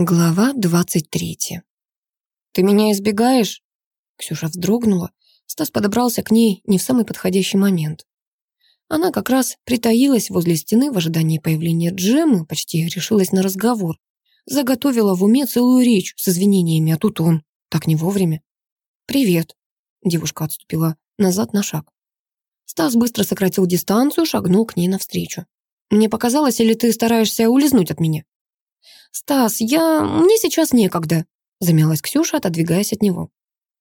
Глава двадцать третья. «Ты меня избегаешь?» Ксюша вздрогнула. Стас подобрался к ней не в самый подходящий момент. Она как раз притаилась возле стены в ожидании появления Джемы, почти решилась на разговор. Заготовила в уме целую речь с извинениями, а тут он. Так не вовремя. «Привет». Девушка отступила назад на шаг. Стас быстро сократил дистанцию, шагнул к ней навстречу. «Мне показалось, или ты стараешься улизнуть от меня?» «Стас, я... мне сейчас некогда», — замялась Ксюша, отодвигаясь от него.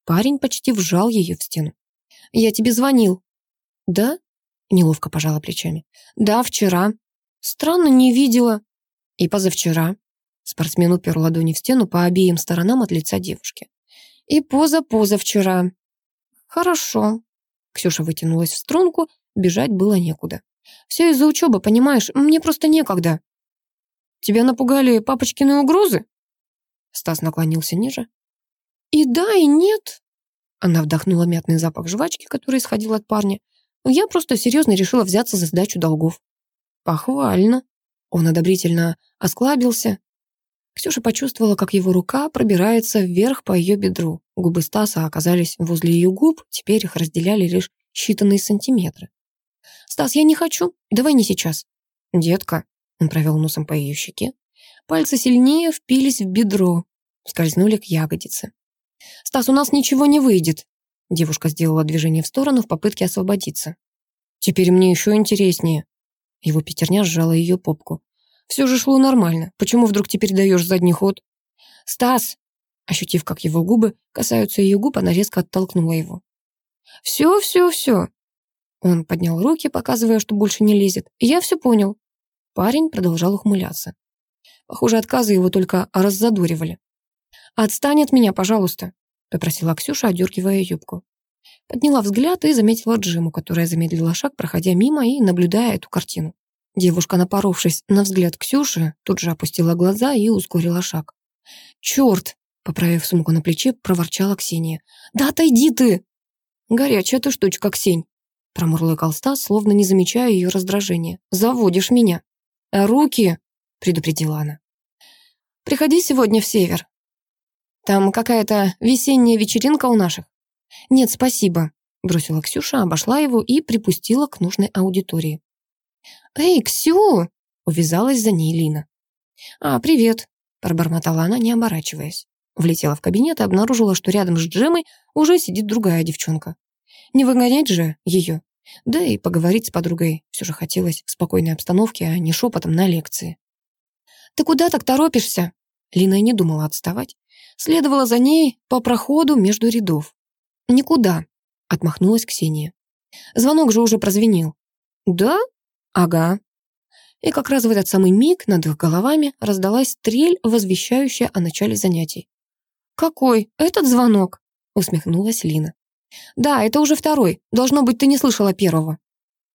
Парень почти вжал ее в стену. «Я тебе звонил». «Да?» — неловко пожала плечами. «Да, вчера. Странно, не видела». «И позавчера». Спортсмен упер ладони в стену по обеим сторонам от лица девушки. «И поза-позавчера». «Хорошо». Ксюша вытянулась в струнку, бежать было некуда. «Все из-за учебы, понимаешь? Мне просто некогда». Тебя напугали папочкины угрозы?» Стас наклонился ниже. «И да, и нет». Она вдохнула мятный запах жвачки, который исходил от парня. «Я просто серьезно решила взяться за сдачу долгов». «Похвально». Он одобрительно осклабился. Ксюша почувствовала, как его рука пробирается вверх по ее бедру. Губы Стаса оказались возле ее губ, теперь их разделяли лишь считанные сантиметры. «Стас, я не хочу. Давай не сейчас». «Детка», он провел носом по ее щеке. Пальцы сильнее впились в бедро, скользнули к ягодице. «Стас, у нас ничего не выйдет!» Девушка сделала движение в сторону в попытке освободиться. «Теперь мне еще интереснее». Его пятерня сжала ее попку. «Все же шло нормально. Почему вдруг теперь даешь задний ход?» «Стас!» Ощутив, как его губы касаются ее губ, она резко оттолкнула его. «Все, все, все!» Он поднял руки, показывая, что больше не лезет. «Я все понял. Парень продолжал ухмыляться. Похоже, отказы его только раззадоривали. «Отстань от меня, пожалуйста», — попросила Ксюша, одергивая юбку. Подняла взгляд и заметила Джиму, которая замедлила шаг, проходя мимо и наблюдая эту картину. Девушка, напоровшись на взгляд Ксюши, тут же опустила глаза и ускорила шаг. «Черт!» — поправив сумку на плече, проворчала Ксения. «Да отойди ты!» «Горячая ты штучка, Ксень!» — промурлыкал Стас, словно не замечая ее раздражения. «Заводишь меня!» «Руки!» — предупредила она. «Приходи сегодня в Север. Там какая-то весенняя вечеринка у наших». «Нет, спасибо», — бросила Ксюша, обошла его и припустила к нужной аудитории. «Эй, Ксю!» — увязалась за ней Лина. «А, привет», — пробормотала она, не оборачиваясь. Влетела в кабинет и обнаружила, что рядом с Джемой уже сидит другая девчонка. Не выгонять же ее. Да и поговорить с подругой все же хотелось в спокойной обстановке, а не шепотом на лекции. «Ты куда так торопишься?» Лина и не думала отставать. Следовала за ней по проходу между рядов. «Никуда», — отмахнулась Ксения. Звонок же уже прозвенел. «Да? Ага». И как раз в этот самый миг над их головами раздалась трель, возвещающая о начале занятий. «Какой? Этот звонок?» — усмехнулась Лина. «Да, это уже второй. Должно быть, ты не слышала первого».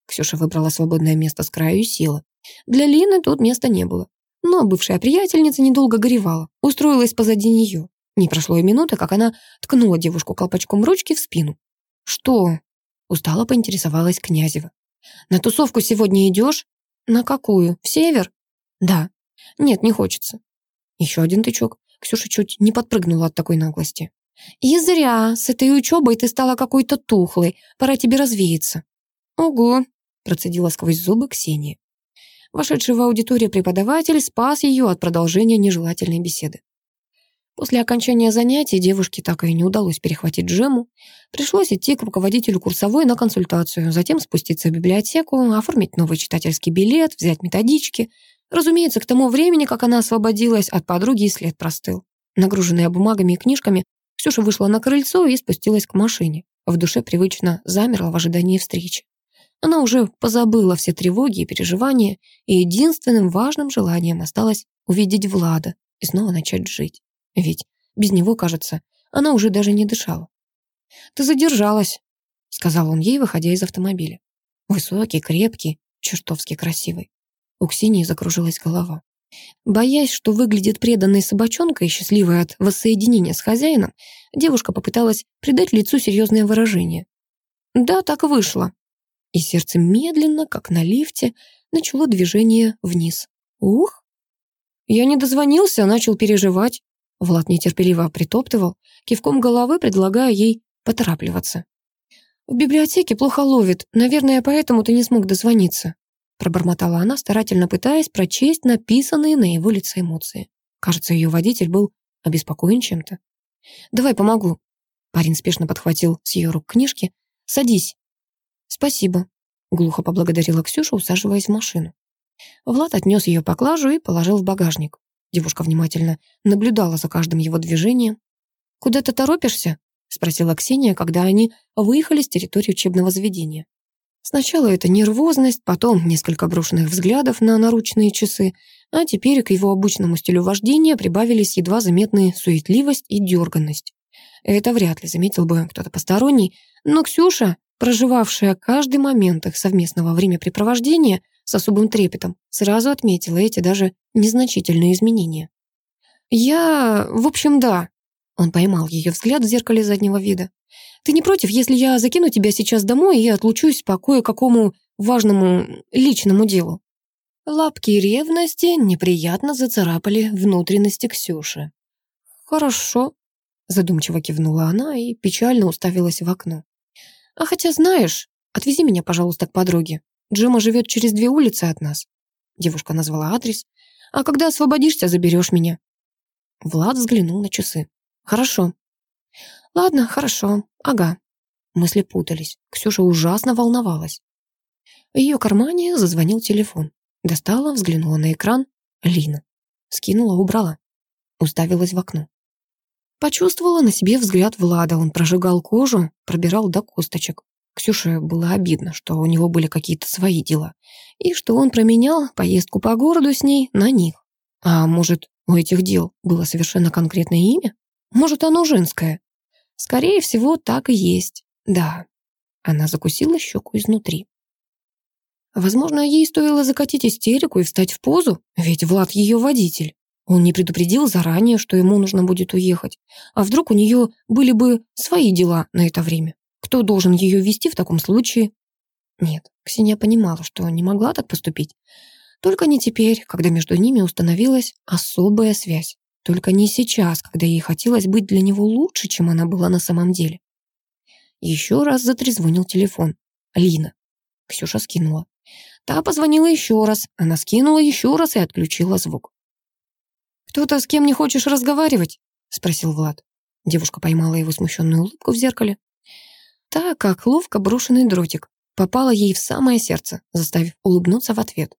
Ксюша выбрала свободное место с краю и села. Для Лины тут места не было. Но бывшая приятельница недолго горевала, устроилась позади нее. Не прошло и минуты, как она ткнула девушку колпачком ручки в спину. «Что?» — устало поинтересовалась Князева. «На тусовку сегодня идешь?» «На какую? В север?» «Да». «Нет, не хочется». Еще один тычок. Ксюша чуть не подпрыгнула от такой наглости. «И зря. С этой учебой ты стала какой-то тухлой. Пора тебе развеяться». «Ого», — процедила сквозь зубы Ксения. Вошедший в аудиторию преподаватель спас ее от продолжения нежелательной беседы. После окончания занятий девушке так и не удалось перехватить Джему. Пришлось идти к руководителю курсовой на консультацию, затем спуститься в библиотеку, оформить новый читательский билет, взять методички. Разумеется, к тому времени, как она освободилась от подруги, и след простыл. Нагруженная бумагами и книжками, Ксюша вышла на крыльцо и спустилась к машине. В душе привычно замерла в ожидании встречи. Она уже позабыла все тревоги и переживания, и единственным важным желанием осталось увидеть Влада и снова начать жить. Ведь без него, кажется, она уже даже не дышала. «Ты задержалась», — сказал он ей, выходя из автомобиля. Высокий, крепкий, чертовски красивый. У Ксении закружилась голова. Боясь, что выглядит преданной собачонкой, счастливой от воссоединения с хозяином, девушка попыталась придать лицу серьезное выражение. Да, так вышло. И сердце медленно, как на лифте, начало движение вниз. Ух! Я не дозвонился, начал переживать. Влад нетерпеливо притоптывал, кивком головы предлагая ей поторапливаться. «В библиотеке плохо ловит. Наверное, поэтому ты не смог дозвониться», пробормотала она, старательно пытаясь прочесть написанные на его лице эмоции. Кажется, ее водитель был обеспокоен чем-то. «Давай помогу». Парень спешно подхватил с ее рук книжки. «Садись». «Спасибо», — глухо поблагодарила Ксюша, усаживаясь в машину. Влад отнес ее поклажу и положил в багажник. Девушка внимательно наблюдала за каждым его движением. «Куда ты торопишься?» — спросила Ксения, когда они выехали с территории учебного заведения. Сначала это нервозность, потом несколько брошенных взглядов на наручные часы, а теперь к его обычному стилю вождения прибавились едва заметные суетливость и дерганность. Это вряд ли заметил бы кто-то посторонний, но Ксюша, проживавшая каждый момент их совместного времяпрепровождения с особым трепетом, сразу отметила эти даже незначительные изменения. «Я... в общем, да». Он поймал ее взгляд в зеркале заднего вида. Ты не против, если я закину тебя сейчас домой и отлучусь по кое-какому важному личному делу?» Лапки ревности неприятно зацарапали внутренности Ксюши. «Хорошо», — задумчиво кивнула она и печально уставилась в окно. «А хотя, знаешь, отвези меня, пожалуйста, к подруге. Джима живет через две улицы от нас». Девушка назвала адрес. «А когда освободишься, заберешь меня». Влад взглянул на часы. «Хорошо». «Ладно, хорошо. Ага». Мысли путались. Ксюша ужасно волновалась. В ее кармане зазвонил телефон. Достала, взглянула на экран. Лина. Скинула, убрала. Уставилась в окно. Почувствовала на себе взгляд Влада. Он прожигал кожу, пробирал до косточек. Ксюше было обидно, что у него были какие-то свои дела, и что он променял поездку по городу с ней на них. А может, у этих дел было совершенно конкретное имя? Может, оно женское? Скорее всего, так и есть. Да. Она закусила щеку изнутри. Возможно, ей стоило закатить истерику и встать в позу, ведь Влад ее водитель. Он не предупредил заранее, что ему нужно будет уехать. А вдруг у нее были бы свои дела на это время? Кто должен ее вести в таком случае? Нет, Ксения понимала, что не могла так поступить. Только не теперь, когда между ними установилась особая связь. Только не сейчас, когда ей хотелось быть для него лучше, чем она была на самом деле. Еще раз затрезвонил телефон. Лина. Ксюша скинула. Та позвонила еще раз. Она скинула еще раз и отключила звук. «Кто-то с кем не хочешь разговаривать?» — спросил Влад. Девушка поймала его смущенную улыбку в зеркале. Так, как ловко брошенный дротик, попала ей в самое сердце, заставив улыбнуться в ответ.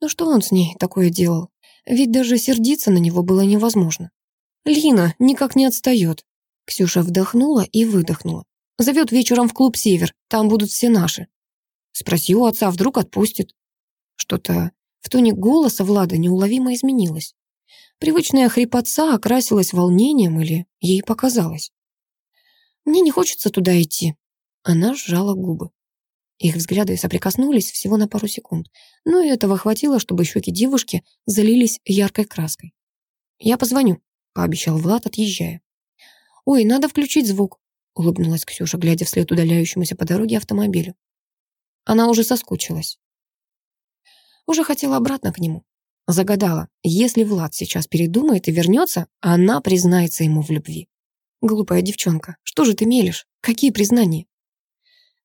Ну что он с ней такое делал? Ведь даже сердиться на него было невозможно. Лина никак не отстает. Ксюша вдохнула и выдохнула. Зовет вечером в клуб «Север», там будут все наши. Спроси у отца, вдруг отпустит. Что-то в тоне голоса Влада неуловимо изменилось. Привычная хрипотца окрасилась волнением или ей показалось. «Мне не хочется туда идти». Она сжала губы. Их взгляды соприкоснулись всего на пару секунд, но и этого хватило, чтобы щеки девушки залились яркой краской. «Я позвоню», — пообещал Влад, отъезжая. «Ой, надо включить звук», — улыбнулась Ксюша, глядя вслед удаляющемуся по дороге автомобилю. Она уже соскучилась. Уже хотела обратно к нему. Загадала, если Влад сейчас передумает и вернется, она признается ему в любви. Глупая девчонка, что же ты мелешь? Какие признания?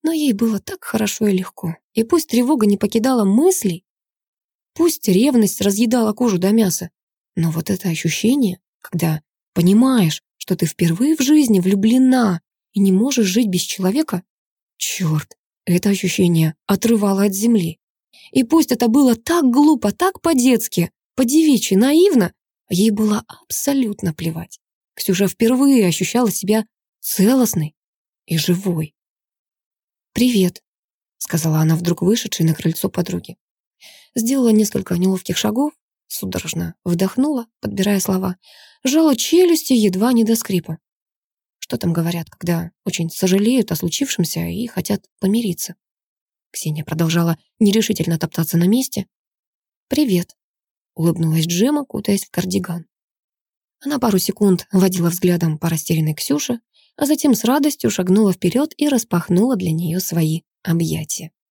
Но ей было так хорошо и легко. И пусть тревога не покидала мыслей, пусть ревность разъедала кожу до мяса, но вот это ощущение, когда понимаешь, что ты впервые в жизни влюблена и не можешь жить без человека, черт, это ощущение отрывало от земли. И пусть это было так глупо, так по-детски, по-девичьи, наивно, ей было абсолютно плевать. Ксюша впервые ощущала себя целостной и живой. «Привет», — сказала она вдруг вышедшей на крыльцо подруги. Сделала несколько неловких шагов, судорожно вдохнула, подбирая слова, сжала челюсти едва не до скрипа. Что там говорят, когда очень сожалеют о случившемся и хотят помириться? Ксения продолжала нерешительно топтаться на месте. «Привет», — улыбнулась Джема, кутаясь в кардиган. Она пару секунд водила взглядом по растерянной Ксюше, а затем с радостью шагнула вперед и распахнула для нее свои объятия.